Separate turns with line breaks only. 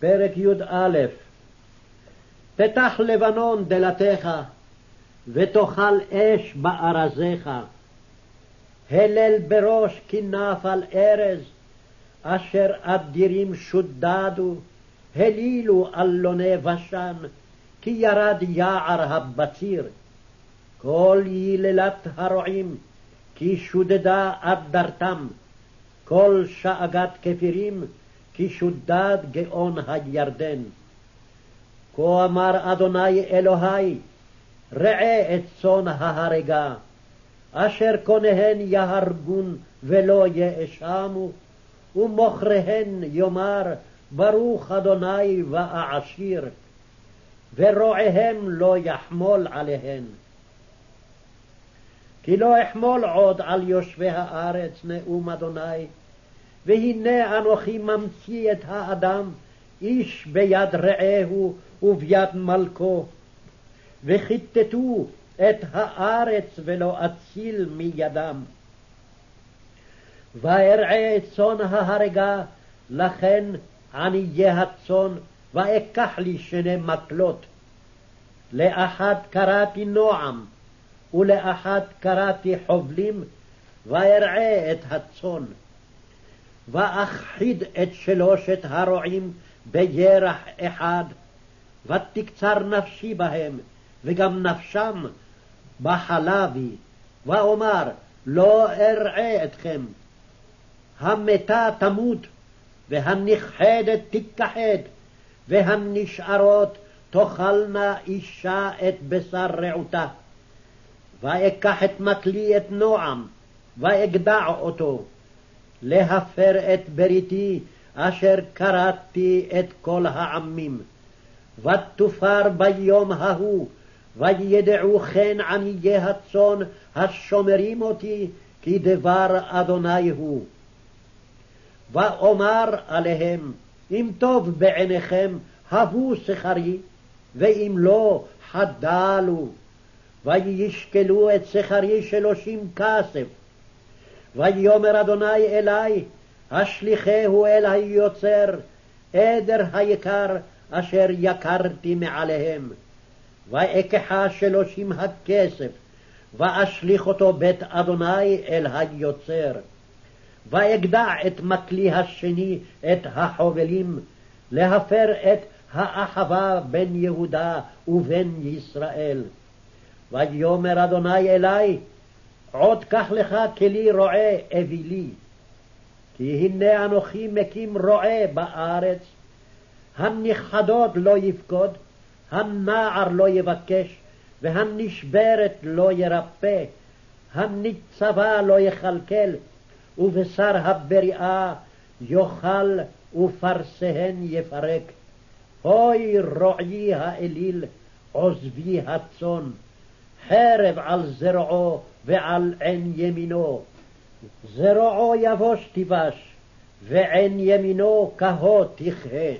פרק י"א פתח לבנון דלתך, ותאכל אש בארזיך. הלל בראש כי נפל ארז, אשר אדירים שודדו, הלילו אלוני בשן, כי ירד יער הבציר. כל יללת הרועים, כי שודדה אדרתם, כל שאגת כפירים, כי שודד גאון הירדן. כה אמר אדוני אלוהי, ראה את צאן ההרגה, אשר קוניהן יהרגון ולא יאשמו, ומוכריהן יאמר, ברוך אדוני ואעשיר, ורועיהם לא יחמול עליהן. כי לא אחמול עוד על יושבי הארץ נאום אדוני, והנה אנוכי ממציא את האדם, איש ביד רעהו וביד מלכו, וכיתתו את הארץ ולא אציל מידם. וארעה צאן ההרגה, לכן עניי הצאן, ואקח לי שני מקלות. לאחד קראתי נועם, ולאחד קראתי חובלים, וארעה את הצאן. ואכחיד את שלושת הרועים בירח אחד, ותקצר נפשי בהם, וגם נפשם בחלבי, ואומר, לא אראה אתכם. המתה תמות, והנכחדת תיכחד, והנשארות תאכלנה אישה את בשר רעותה. ואקח את מקלי את נועם, ואגדע אותו, להפר את בריתי, אשר כרתתי את כל העמים. ותופר ביום ההוא, וידעו כן עניי הצאן השומרים אותי, כי דבר אדוני הוא. ואומר עליהם, אם טוב בעיניכם, הבו שכרי, ואם לא, חדלו. וישקלו את שכרי שלושים כסף. ויאמר אדוני אלי, השליכהו אל היוצר, עדר היקר, אשר יקרתי מעליהם. ואקחה שלושים הכסף, ואשליך אותו בית אדוני אל היוצר. ואגדע את מקלי השני, את החובלים, להפר את האחווה בין יהודה ובין ישראל. ויאמר אדוני אלי, עוד קח לך כלי רועה אווילי. כי הנה אנוכי מקים רועה בארץ, הנכחדות לא יפקוד, הנער לא יבקש, והנשברת לא ירפא, הניצבה לא יכלכל, ובשר הבריאה יאכל ופרסיהן יפרק. הוי רועי האליל, עוזבי הצאן, חרב על זרעו ועל עין ימינו. זרועו יבוש תיבש, ועין ימינו כהו תכהה.